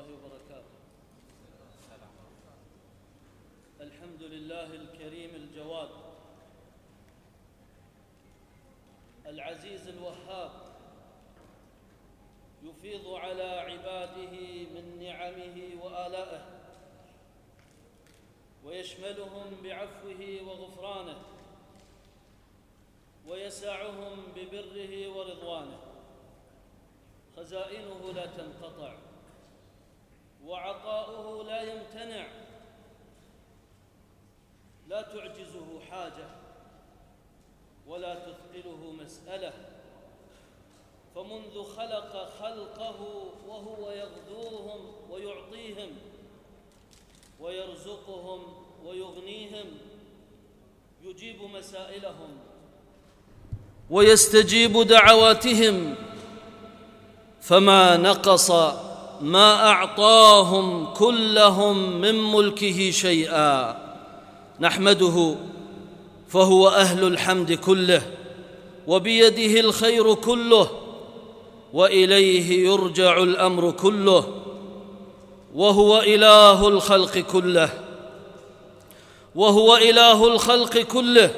الله وبركاته. الحمد لله الكريم الجواد. العزيز الوهاب. يفيض على عباده من نعمه وآلائه. ويشملهم بعفوه وغفرانه. ويسعهم ببره ورضوانه. خزائنه لا تنقطع. وعطاؤه لا يمتنع. لا تعجزه حاجة ولا تثقله مسألة. فمنذ خلق خلقه وهو يغذوهم ويعطيهم ويرزقهم ويغنيهم يجيب مسائلهم ويستجيب دعواتهم. فما نقص ما أعطاهم كلهم من ملكه شيئا نحمده فهو أهل الحمد كله وبيده الخير كله وإليه يرجع الأمر كله وهو إله الخلق كله وهو إله الخلق كله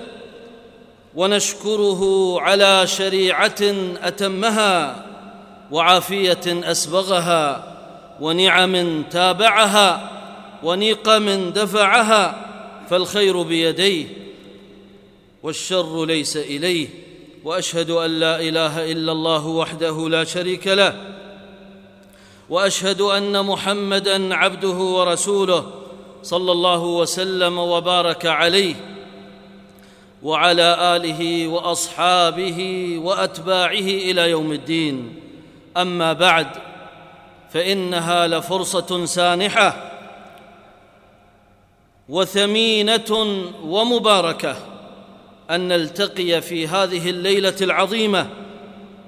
ونشكره على شريعة أتمها وعافية أسبغها. ونعم تابعها ونقم دفعها فالخير بيديه والشر ليس إليه وأشهد أن لا إله إلا الله وحده لا شريك له وأشهد أن محمدا عبده ورسوله صلى الله وسلم وبارك عليه وعلى آله وأصحابه وأتباعه إلى يوم الدين. أما بعد فإنها لفرصة سانحة وثمينة ومباركة أن نلتقي في هذه الليلة العظيمة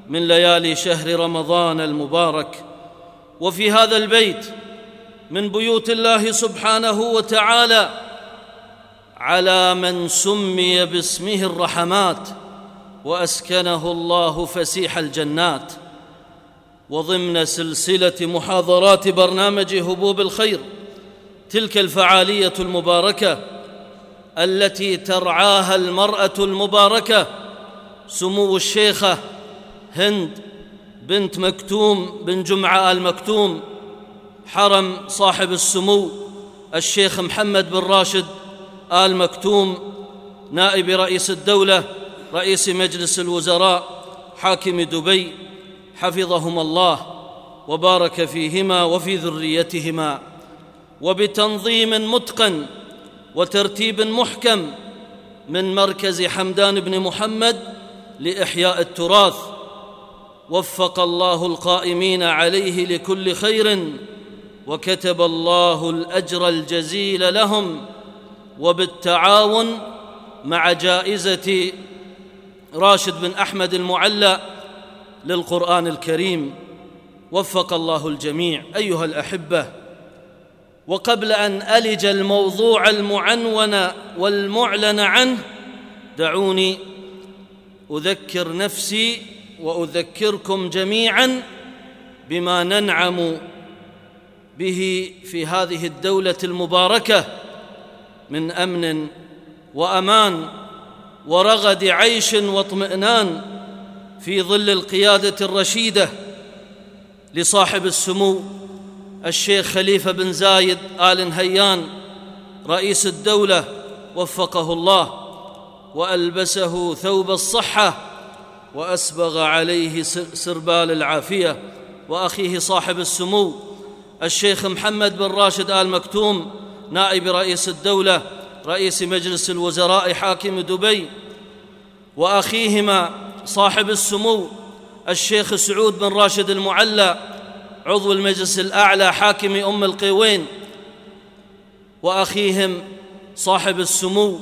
من ليالي شهر رمضان المبارك وفي هذا البيت من بيوت الله سبحانه وتعالى على من سمي باسمه الرحمات وأسكنه الله فسيح الجنات. وضمن سلسلة محاضرات برنامج هبوب الخير تلك الفعالية المباركة التي ترعاها المرأة المباركة سمو الشيخة هند بنت مكتوم بن جمعة آل مكتوم حرم صاحب السمو الشيخ محمد بن راشد آل مكتوم نائب رئيس الدولة رئيس مجلس الوزراء حاكم دبي. حفظهما الله وبارك فيهما وفي ذريتهما وبتنظيم متقن وترتيب محكم من مركز حمدان بن محمد لإحياء التراث وفق الله القائمين عليه لكل خير وكتب الله الأجر الجزيل لهم وبالتعاون مع جائزة راشد بن أحمد المعلى للقرآن الكريم. وفق الله الجميع. أيها الأحبة وقبل أن ألج الموضوع المعنون والمعلن عنه دعوني أذكر نفسي وأذكركم جميعا بما ننعم به في هذه الدولة المباركة من أمن وأمان ورغد عيش واطمئنان في ظل القيادة الرشيدة لصاحب السمو الشيخ خليفة بن زايد آل نهيان رئيس الدولة وفقه الله وألبسه ثوب الصحة وأسبغ عليه سربال العافية وأخيه صاحب السمو الشيخ محمد بن راشد آل مكتوم نائب رئيس الدولة رئيس مجلس الوزراء حاكم دبي وأخيهما صاحب السمو الشيخ سعود بن راشد المعلى عضو المجلس الأعلى حاكم أم القيوين وأخيهم صاحب السمو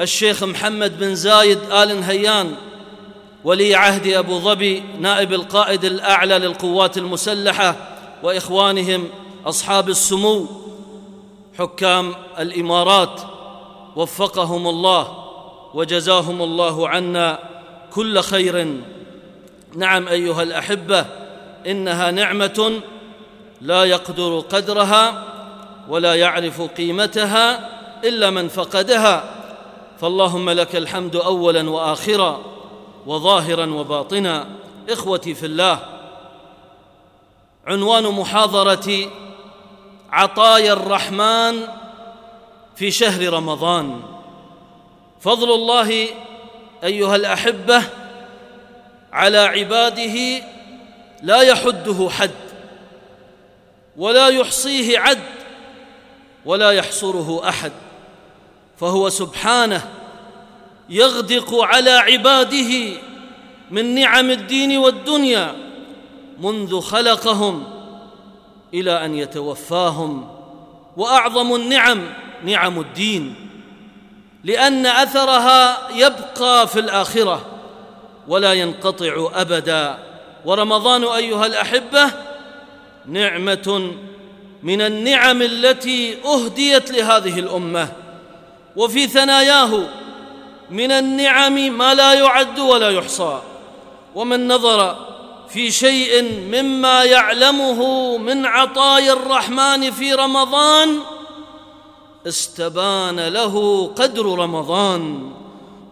الشيخ محمد بن زايد آل نهيان ولي عهد أبو ظبي نائب القائد الأعلى للقوات المسلحة وإخوانهم أصحاب السمو حكام الإمارات وفقهم الله وجزاهم الله عنا كل خير. نعم أيها الأحبة إنها نعمة لا يقدر قدرها ولا يعرف قيمتها إلا من فقدها. فاللهم لك الحمد اولا واخرا وظاهرا وباطنا. إخوتي في الله عنوان محاضرة عطايا الرحمن في شهر رمضان. فضل الله أيها الأحبة على عباده لا يحده حد ولا يحصيه عد ولا يحصره أحد فهو سبحانه يغدق على عباده من نعم الدين والدنيا منذ خلقهم إلى أن يتوفاهم وأعظم النعم نعم الدين. لأن أثرها يبقى في الآخرة ولا ينقطع أبدا. ورمضان أيها الأحبة نعمة من النعم التي أهديت لهذه الأمة. وفي ثناياه من النعم ما لا يعد ولا يحصى. ومن نظر في شيء مما يعلمه من عطايا الرحمن في رمضان استبان له قدر رمضان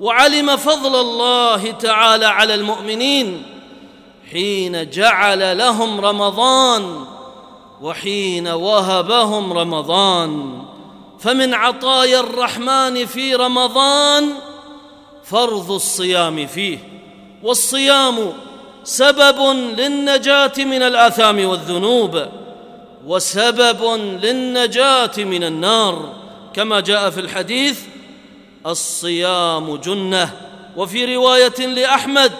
وعلم فضل الله تعالى على المؤمنين حين جعل لهم رمضان وحين وهبهم رمضان. فمن عطايا الرحمن في رمضان فرض الصيام فيه والصيام سبب للنجاة من الآثام والذنوب. وسبب للنجاة من النار. كما جاء في الحديث الصيام جنة. وفي رواية لأحمد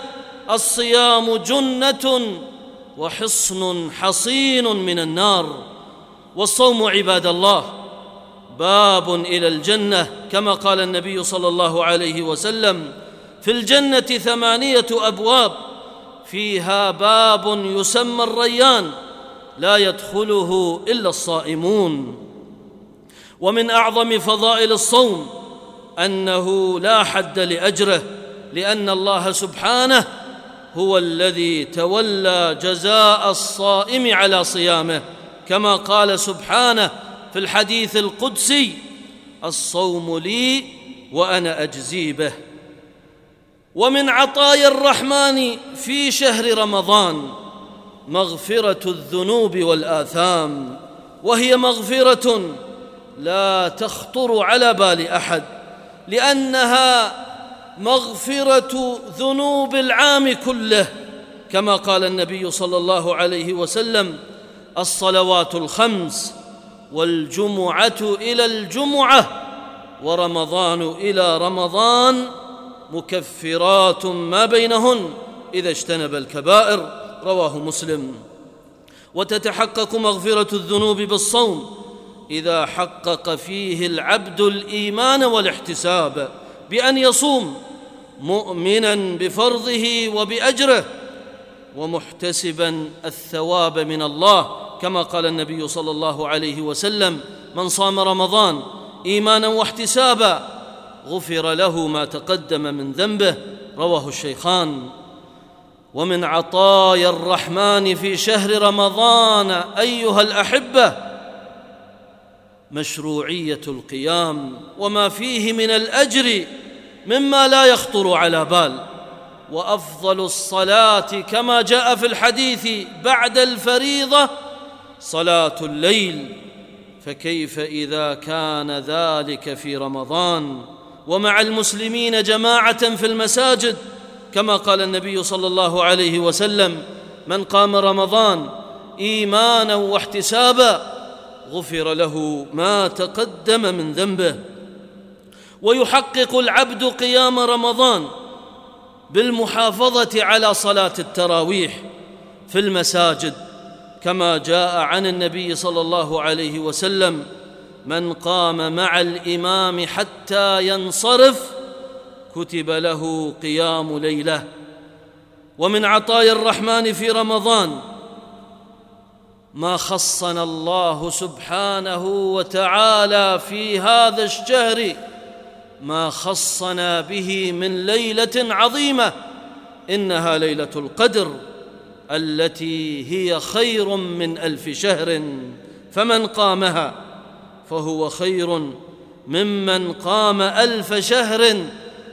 الصيام جنة وحصن حصين من النار. والصوم عباد الله باب إلى الجنة. كما قال النبي صلى الله عليه وسلم في الجنة ثمانية أبواب. فيها باب يسمى الريان. لا يدخله إلا الصائمون. ومن أعظم فضائل الصوم أنه لا حد لأجره لأن الله سبحانه هو الذي تولى جزاء الصائم على صيامه. كما قال سبحانه في الحديث القدسي الصوم لي وأنا أجزي به. ومن عطايا الرحمن في شهر رمضان مغفرة الذنوب والآثام وهي مغفرة لا تخطر على بال أحد لأنها مغفرة ذنوب العام كله كما قال النبي صلى الله عليه وسلم الصلوات الخمس والجمعة إلى الجمعة ورمضان إلى رمضان مكفرات ما بينهن إذا اجتنب الكبائر. رواه مسلم. وتتحقق مغفرة الذنوب بالصوم إذا حقق فيه العبد الإيمان والاحتساب بأن يصوم مؤمنا بفرضه وبأجره ومحتسبا الثواب من الله كما قال النبي صلى الله عليه وسلم من صام رمضان إيمانا واحتسابا غفر له ما تقدم من ذنبه. رواه الشيخان. ومن عطايا الرحمن في شهر رمضان أيها الأحبة مشروعية القيام وما فيه من الأجر مما لا يخطر على بال. وأفضل الصلاة كما جاء في الحديث بعد الفريضة صلاة الليل. فكيف إذا كان ذلك في رمضان؟ ومع المسلمين جماعة في المساجد كما قال النبي صلى الله عليه وسلم من قام رمضان إيمانا واحتسابا غفر له ما تقدم من ذنبه. ويحقق العبد قيام رمضان بالمحافظة على صلاة التراويح في المساجد كما جاء عن النبي صلى الله عليه وسلم من قام مع الإمام حتى ينصرف كتب له قيام ليلة. ومن عطايا الرحمن في رمضان ما خصنا الله سبحانه وتعالى في هذا الشهر ما خصنا به من ليلة عظيمة إنها ليلة القدر التي هي خير من ألف شهر فمن قامها فهو خير ممن قام ألف شهر.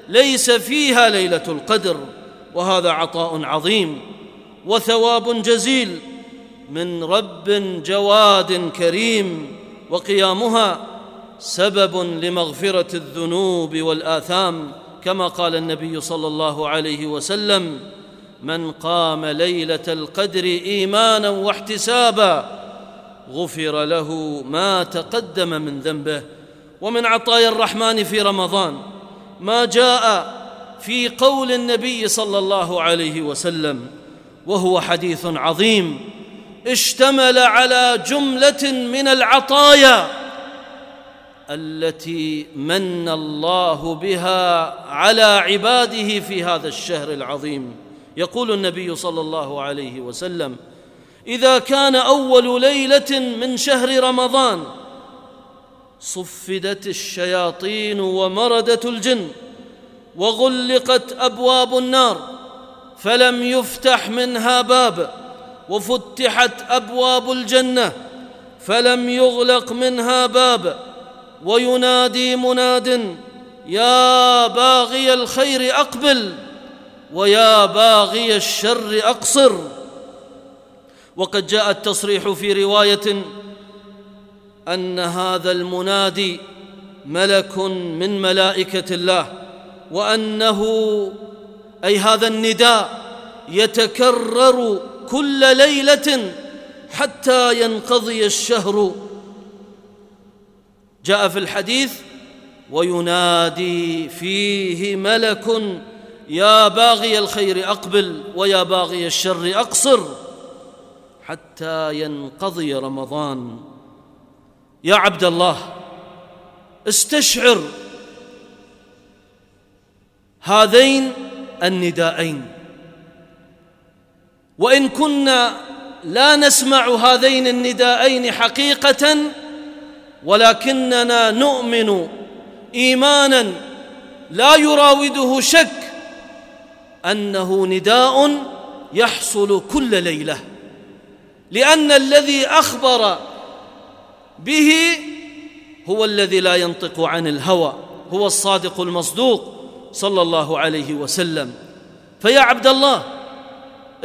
ليس فيها ليلة القدر وهذا عطاء عظيم وثواب جزيل من رب جواد كريم وقيامها سبب لمغفرة الذنوب والآثام كما قال النبي صلى الله عليه وسلم من قام ليلة القدر إيمانا واحتسابا غفر له ما تقدم من ذنبه. ومن عطايا الرحمن في رمضان ما جاء في قول النبي صلى الله عليه وسلم وهو حديث عظيم اشتمل على جملة من العطايا التي من الله بها على عباده في هذا الشهر العظيم. يقول النبي صلى الله عليه وسلم إذا كان أول ليلة من شهر رمضان صفدت الشياطين ومردت الجن وغلقت أبواب النار فلم يفتح منها باب وفتحت أبواب الجنة فلم يغلق منها باب وينادي مناد يا باغي الخير أقبل ويا باغي الشر أقصر. وقد جاء التصريح في رواية أن هذا المنادي ملك من ملائكة الله وأنه أي هذا النداء يتكرر كل ليلة حتى ينقضي الشهر. جاء في الحديث وينادي فيه ملك يا باغي الخير أقبل ويا باغي الشر أقصر حتى ينقضي رمضان. يا عبد الله استشعر هذين النداءين وإن كنا لا نسمع هذين النداءين حقيقة ولكننا نؤمن إيمانا لا يراوده شك أنه نداء يحصل كل ليلة. لأن الذي أخبر به هو الذي لا ينطق عن الهوى هو الصادق المصدوق صلى الله عليه وسلم. فيا عبد الله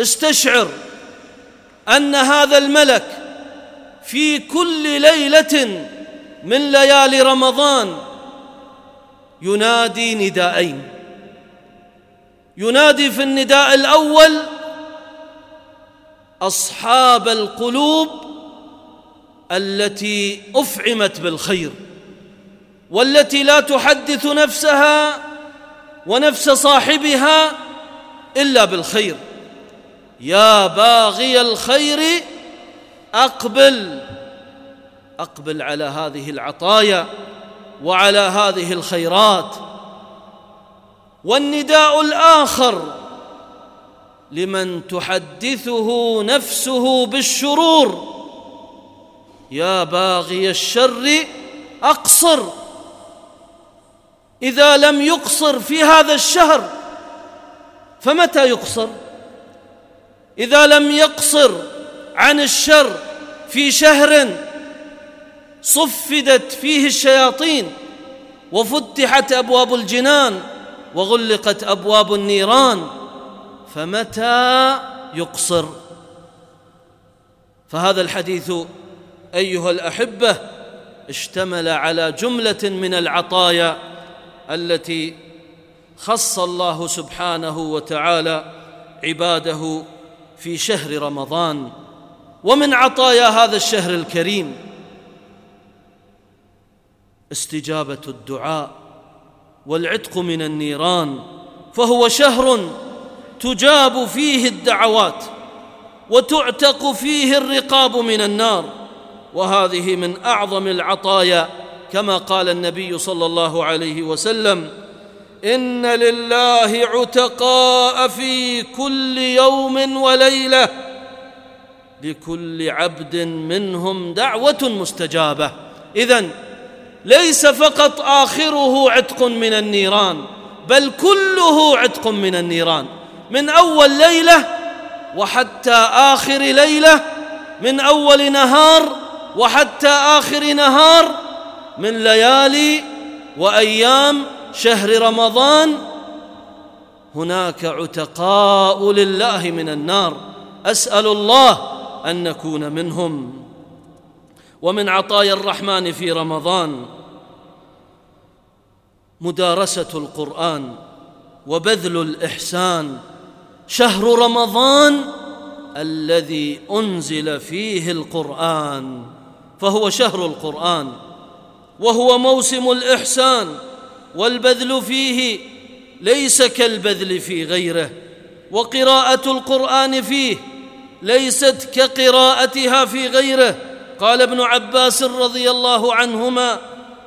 استشعر أن هذا الملك في كل ليلة من ليالي رمضان ينادي نداءين ينادي في النداء الأول أصحاب القلوب التي أفعمت بالخير والتي لا تحدث نفسها ونفس صاحبها إلا بالخير. يا باغي الخير أقبل أقبل على هذه العطايا وعلى هذه الخيرات. والنداء الآخر لمن تحدثه نفسه بالشرور. يا باغي الشر أقصر. إذا لم يقصر في هذا الشهر فمتى يقصر؟ إذا لم يقصر عن الشر في شهر صفدت فيه الشياطين وفتحت أبواب الجنان وغلقت أبواب النيران فمتى يقصر؟ فهذا الحديث أيها الأحبة اشتمل على جملة من العطايا التي خص الله سبحانه وتعالى عباده في شهر رمضان. ومن عطايا هذا الشهر الكريم استجابة الدعاء والعتق من النيران فهو شهر تجاب فيه الدعوات وتعتق فيه الرقاب من النار. وهذه من أعظم العطايا كما قال النبي صلى الله عليه وسلم إن لله عتقاء في كل يوم وليلة لكل عبد منهم دعوة مستجابة. إذن ليس فقط آخره عتق من النيران بل كله عتق من النيران. من أول ليلة وحتى آخر ليلة من أول نهار وحتى آخر نهار من ليالي وأيام شهر رمضان هناك عتقاء لله من النار. أسأل الله أن نكون منهم. ومن عطايا الرحمن في رمضان مدارسة القرآن وبذل الإحسان. شهر رمضان الذي أنزل فيه القرآن. فهو شهر القرآن وهو موسم الإحسان والبذل فيه ليس كالبذل في غيره وقراءة القرآن فيه ليست كقراءتها في غيره. قال ابن عباس رضي الله عنهما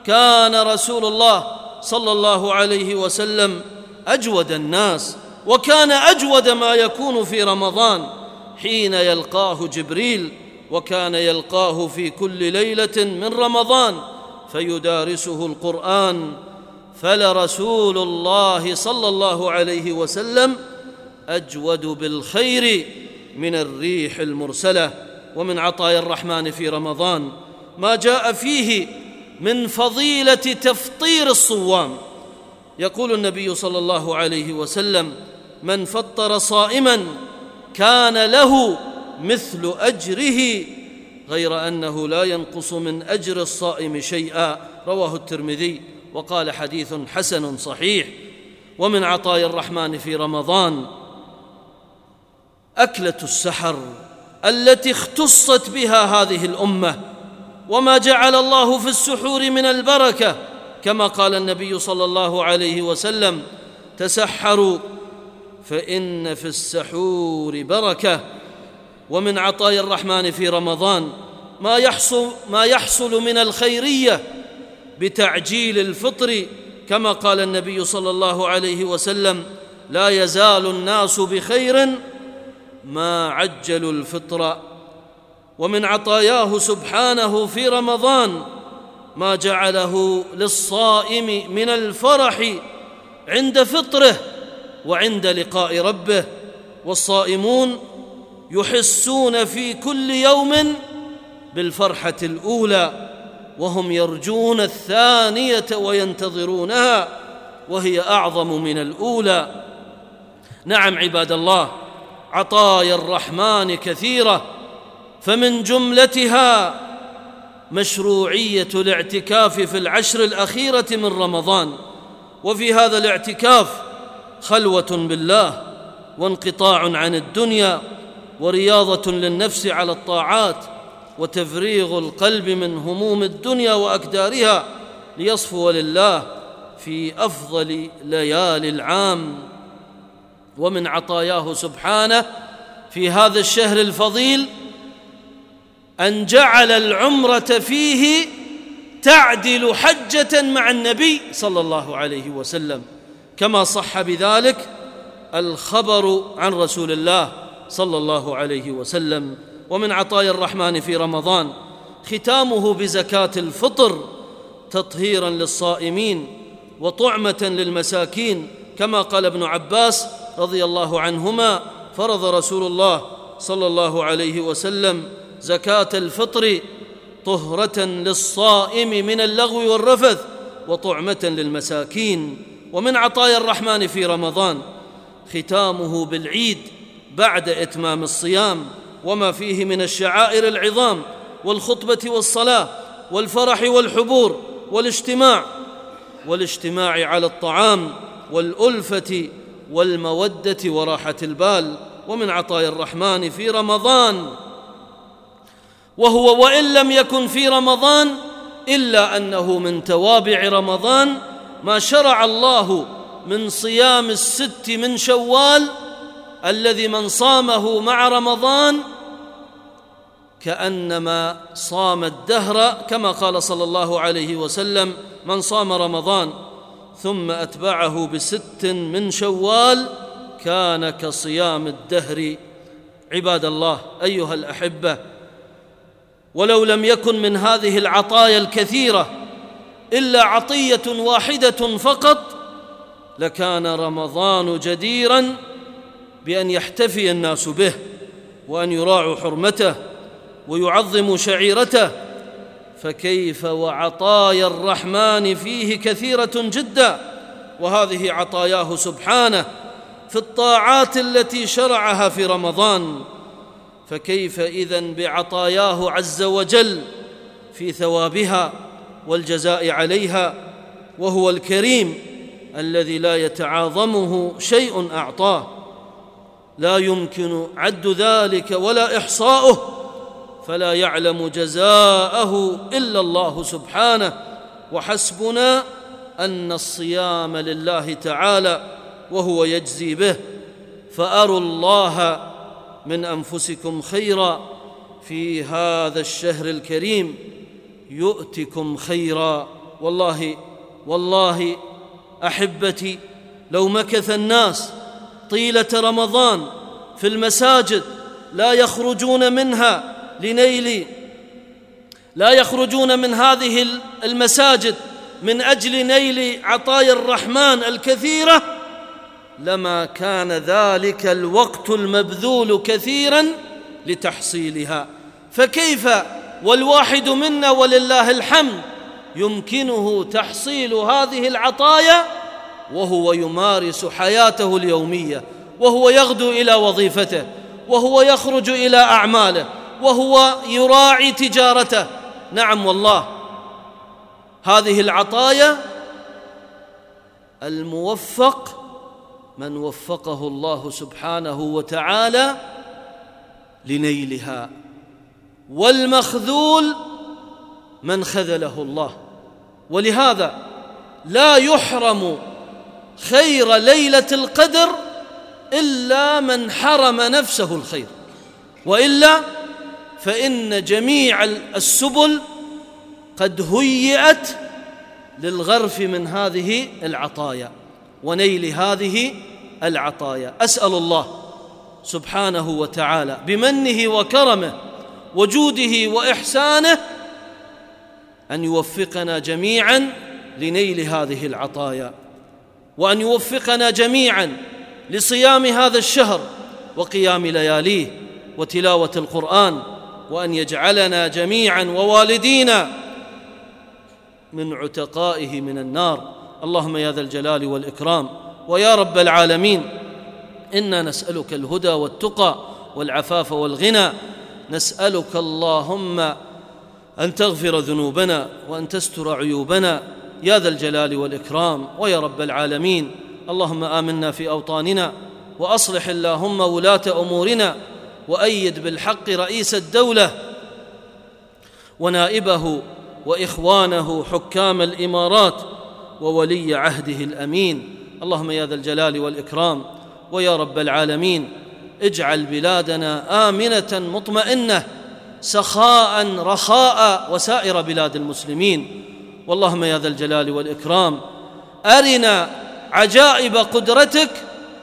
كان رسول الله صلى الله عليه وسلم أجود الناس وكان أجود ما يكون في رمضان حين يلقاه جبريل وكان يلقاه في كل ليلة من رمضان فيدارسه القرآن. فلرسول الله صلى الله عليه وسلم أجود بالخير من الريح المرسلة ومن عطايا الرحمن في رمضان. ما جاء فيه من فضيلة تفطير الصوام. يقول النبي صلى الله عليه وسلم من فطر صائما كان له مثل أجره غير أنه لا ينقص من أجر الصائم شيئا. رواه الترمذي وقال حديث حسن صحيح. ومن عطايا الرحمن في رمضان أكلة السحر التي اختصت بها هذه الأمة. وما جعل الله في السحور من البركة كما قال النبي صلى الله عليه وسلم تسحروا فإن في السحور بركة. ومن عطايا الرحمن في رمضان ما يحصل ما يحصل من الخيرية بتعجيل الفطر كما قال النبي صلى الله عليه وسلم لا يزال الناس بخير ما عجلوا الفطر. ومن عطاياه سبحانه في رمضان ما جعله للصائم من الفرح عند فطره وعند لقاء ربه. والصائمون يحسون في كل يوم بالفرحة الأولى وهم يرجون الثانية وينتظرونها وهي أعظم من الأولى. نعم عباد الله عطايا الرحمن كثيرة فمن جملتها مشروعية الاعتكاف في العشر الأخيرة من رمضان وفي هذا الاعتكاف خلوة بالله وانقطاع عن الدنيا. ورياضة للنفس على الطاعات وتفريغ القلب من هموم الدنيا واكدارها ليصفو لله في أفضل ليالي العام. ومن عطاياه سبحانه في هذا الشهر الفضيل أن جعل العمرة فيه تعدل حجة مع النبي صلى الله عليه وسلم. كما صح بذلك الخبر عن رسول الله صلى الله عليه وسلم. ومن عطايا الرحمن في رمضان ختامه بزكاة الفطر تطهيرا للصائمين وطعمة للمساكين. كما قال ابن عباس رضي الله عنهما فرض رسول الله صلى الله عليه وسلم زكاة الفطر طهرة للصائم من اللغو والرفث وطعمة للمساكين. ومن عطايا الرحمن في رمضان ختامه بالعيد بعد إتمام الصيام وما فيه من الشعائر العظام والخطبة والصلاة والفرح والحبور والاجتماع والاجتماع على الطعام والألفة والمودة وراحة البال ومن عطايا الرحمن في رمضان. وهو وإن لم يكن في رمضان إلا أنه من توابع رمضان ما شرع الله من صيام الست من شوال الذي من صامه مع رمضان كأنما صام الدهر كما قال صلى الله عليه وسلم من صام رمضان ثم أتبعه بست من شوال كان كصيام الدهر. عباد الله أيها الأحبة ولو لم يكن من هذه العطايا الكثيرة إلا عطية واحدة فقط لكان رمضان جديرا بأن يحتفي الناس به وأن يراعوا حرمته ويعظموا شعيرته. فكيف وعطايا الرحمن فيه كثيرة جدا وهذه عطاياه سبحانه في الطاعات التي شرعها في رمضان. فكيف اذن بعطاياه عز وجل في ثوابها والجزاء عليها وهو الكريم الذي لا يتعاظمه شيء أعطاه. لا يمكن عد ذلك ولا إحصاؤه فلا يعلم جزاءه إلا الله سبحانه. وحسبنا أن الصيام لله تعالى وهو يجزي به. فأروا الله من أنفسكم خيرا في هذا الشهر الكريم. يؤتكم خيرا. والله والله أحبتي لو مكث الناس طيلة رمضان في المساجد لا يخرجون منها لنيل لا يخرجون من هذه المساجد من أجل نيل عطايا الرحمن الكثيرة لما كان ذلك الوقت المبذول كثيرا لتحصيلها. فكيف والواحد منا ولله الحمد يمكنه تحصيل هذه العطايا وهو يمارس حياته اليومية وهو يغدو إلى وظيفته وهو يخرج إلى أعماله وهو يراعي تجارته. نعم والله. هذه العطايا الموفق من وفقه الله سبحانه وتعالى لنيلها والمخذول من خذله الله. ولهذا لا يحرم خير ليلة القدر إلا من حرم نفسه الخير. وإلا فإن جميع السبل قد هيئت للغرف من هذه العطايا ونيل هذه العطايا. أسأل الله سبحانه وتعالى بمنه وكرمه وجوده وإحسانه أن يوفقنا جميعا لنيل هذه العطايا. وأن يوفقنا جميعا لصيام هذا الشهر وقيام لياليه وتلاوة القرآن وأن يجعلنا جميعا ووالدينا من عتقائه من النار. اللهم يا ذا الجلال والإكرام. ويا رب العالمين إنا نسألك الهدى والتقى والعفاف والغنى. نسألك اللهم أن تغفر ذنوبنا وأن تستر عيوبنا. يا ذا الجلال والإكرام ويا رب العالمين. اللهم آمنا في أوطاننا وأصلح اللهم ولاة أمورنا وأيد بالحق رئيس الدولة ونائبه وإخوانه حكام الإمارات وولي عهده الأمين. اللهم يا ذا الجلال والإكرام ويا رب العالمين اجعل بلادنا آمنة مطمئنة سخاء رخاء وسائر بلاد المسلمين. واللهم يا ذا الجلال والإكرام أرنا عجائب قدرتك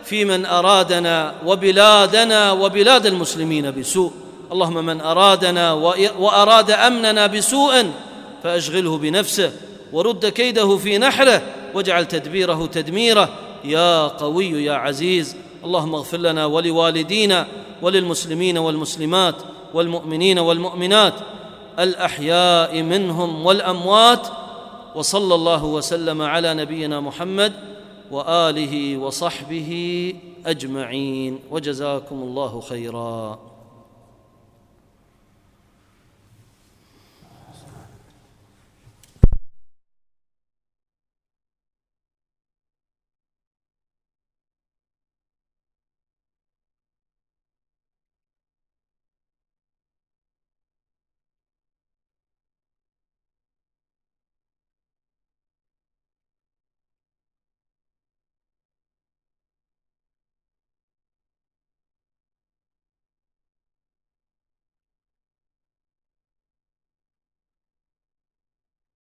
في من أرادنا وبلادنا وبلاد المسلمين بسوء. اللهم من أرادنا وأراد أمننا بسوء فأشغله بنفسه ورد كيده في نحره واجعل تدبيره تدميره. يا قوي يا عزيز اللهم اغفر لنا ولوالدينا وللمسلمين والمسلمات والمؤمنين والمؤمنات الأحياء منهم والأموات وصلى الله وسلم على نبينا محمد وآله وصحبه أجمعين. وجزاكم الله خيرا.